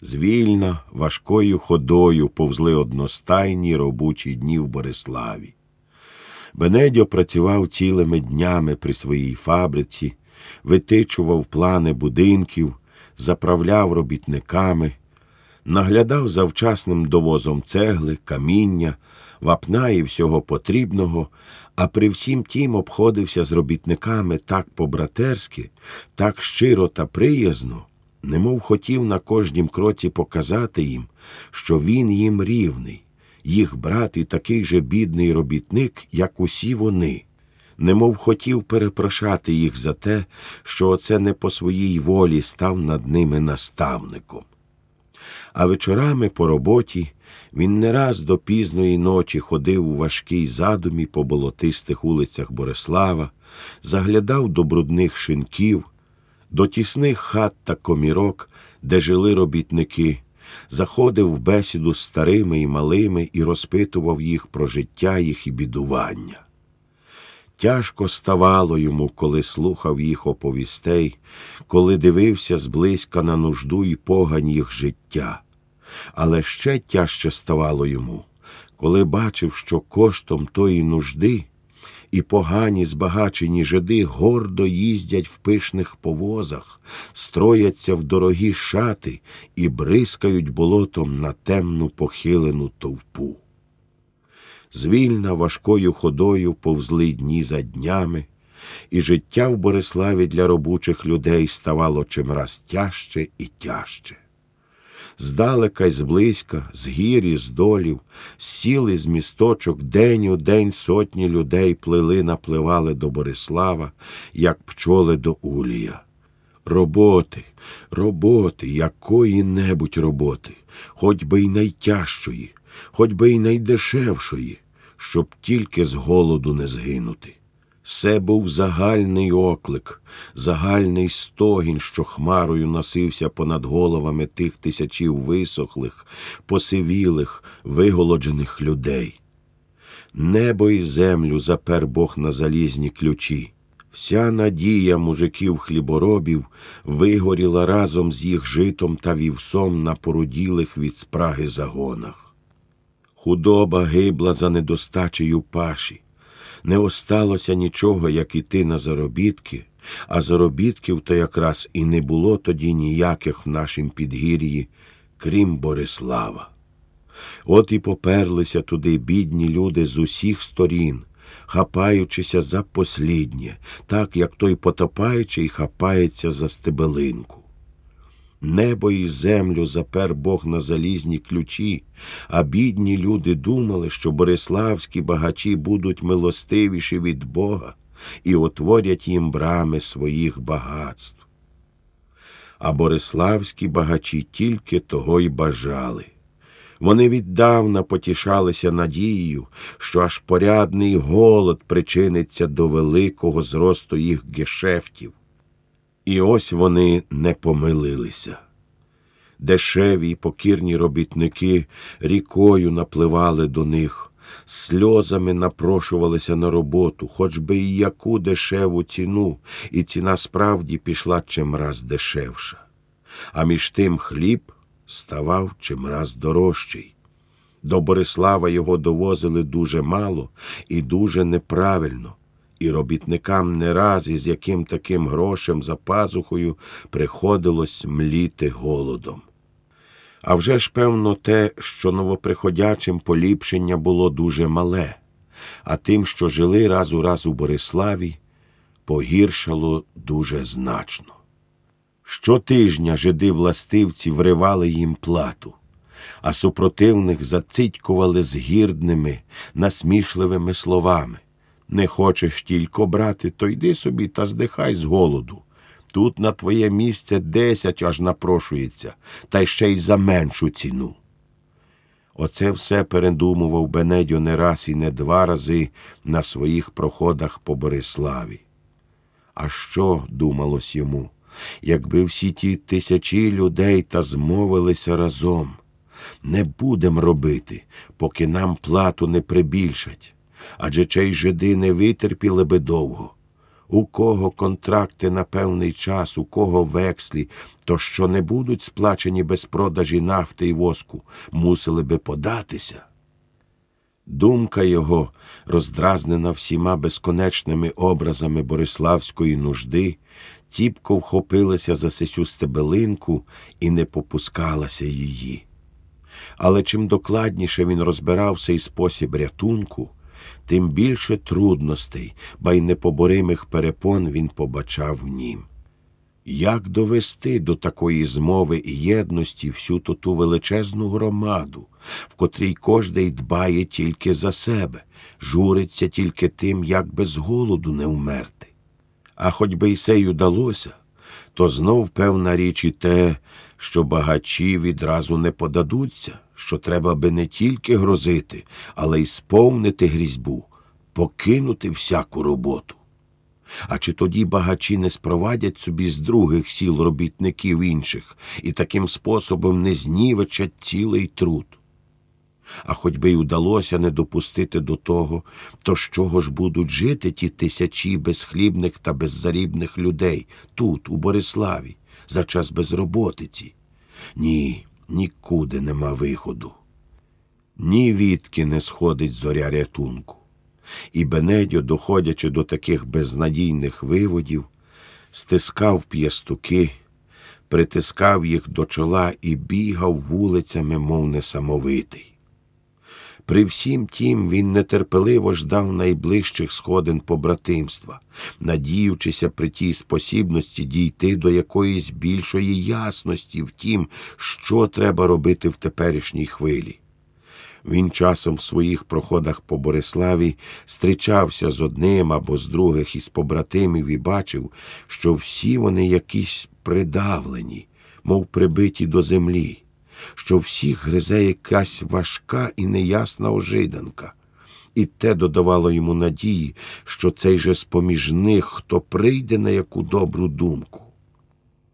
Звільно, важкою ходою повзли одностайні робочі дні в Бориславі. Бенедьо працював цілими днями при своїй фабриці, витичував плани будинків, заправляв робітниками, наглядав за вчасним довозом цегли, каміння, вапна і всього потрібного, а при всім тім обходився з робітниками так по-братерськи, так щиро та приязно, немов хотів на кожнім кроці показати їм, що він їм рівний, їх брат і такий же бідний робітник, як усі вони. Немов хотів перепрошати їх за те, що оце не по своїй волі став над ними наставником. А вечорами по роботі він не раз до пізної ночі ходив у важкій задумі по болотистих улицях Борислава, заглядав до брудних шинків, до тісних хат та комірок, де жили робітники, заходив в бесіду з старими і малими і розпитував їх про життя їх і бідування. Тяжко ставало йому, коли слухав їх оповістей, коли дивився зблизька на нужду і погань їх життя. Але ще тяжче ставало йому, коли бачив, що коштом тої нужди і погані збагачені жиди гордо їздять в пишних повозах, строяться в дорогі шати і бризкають болотом на темну похилену товпу. Звільна важкою ходою повзли дні за днями, і життя в Бориславі для робочих людей ставало чимраз тяжче і тяжче. Здалека й зблизька, з гір і з долів, з сіл і з місточок день у день сотні людей плили напливали до Борислава, як пчоли до Улія. Роботи, роботи, якої небудь роботи, хоч би й найтяжчої, хоч би й найдешевшої, щоб тільки з голоду не згинути. Це був загальний оклик, загальний стогін, що хмарою носився понад головами тих тисячів висохлих, посивілих, виголоджених людей. Небо і землю запер Бог на залізні ключі. Вся надія мужиків хліборобів вигоріла разом з їх житом та вівсом на поруділих від спраги загонах. Худоба гибла за недостачею паші не осталося нічого, як іти на заробітки, а заробітків то якраз і не було тоді ніяких в нашім підгір'ї, крім Борислава. От і поперлися туди бідні люди з усіх сторін, хапаючися за посліднє, так як той потопаючий хапається за стебелинку. Небо і землю запер Бог на залізні ключі, а бідні люди думали, що бориславські багачі будуть милостивіші від Бога і отворять їм брами своїх багатств. А бориславські багачі тільки того й бажали. Вони віддавна потішалися надією, що аж порядний голод причиниться до великого зросту їх гешефтів. І ось вони не помилилися. Дешеві й покірні робітники рікою напливали до них, сльозами напрошувалися на роботу, хоч би і яку дешеву ціну, і ціна справді пішла чимраз дешевша. А між тим хліб ставав чимраз дорожчий. До Борислава його довозили дуже мало і дуже неправильно і робітникам не раз із яким таким грошем за пазухою приходилось мліти голодом. А вже ж, певно, те, що новоприходячим поліпшення було дуже мале, а тим, що жили раз у раз у Бориславі, погіршало дуже значно. Щотижня жиди властивці вривали їм плату, а супротивних зацитькували з гірдними, насмішливими словами. Не хочеш тільки брати, то йди собі та здихай з голоду. Тут на твоє місце десять аж напрошується, та ще й за меншу ціну. Оце все передумував Бенедьо не раз і не два рази на своїх проходах по Бориславі. А що, думалось йому, якби всі ті тисячі людей та змовилися разом? Не будем робити, поки нам плату не прибільшать адже чей жиди не витерпіли би довго. У кого контракти на певний час, у кого векслі, то що не будуть сплачені без продажі нафти і воску, мусили би податися. Думка його, роздразнена всіма безконечними образами бориславської нужди, ціпко вхопилася за сисю стебелинку і не попускалася її. Але чим докладніше він розбирав цей спосіб рятунку, тим більше трудностей, ба й непоборимих перепон він побачав в нім. Як довести до такої змови і єдності всю ту величезну громаду, в котрій кожний дбає тільки за себе, журиться тільки тим, як без голоду не вмерти? А хоч би й сей удалося, то знов певна річ і те, що багачі відразу не подадуться, що треба би не тільки грозити, але й сповнити грізьбу, покинути всяку роботу. А чи тоді багачі не спровадять собі з других сіл робітників інших і таким способом не знівечать цілий труд? А хоч би й удалося не допустити до того, то з чого ж будуть жити ті тисячі безхлібних та беззарібних людей тут, у Бориславі, за час безроботиці? Ні, нікуди нема виходу. Ні відки не сходить зоря рятунку. І Бенедьо, доходячи до таких безнадійних виводів, стискав п'ястуки, притискав їх до чола і бігав вулицями, мов несамовитий. При всім тім він нетерпеливо ждав найближчих сходин побратимства, надіючися при тій спосібності дійти до якоїсь більшої ясності в тім, що треба робити в теперішній хвилі. Він часом в своїх проходах по Бориславі зустрічався з одним або з других із побратимів і бачив, що всі вони якісь придавлені, мов прибиті до землі, що всіх гризе якась важка і неясна ожиданка. І те додавало йому надії, що цей же з поміж них, хто прийде на яку добру думку.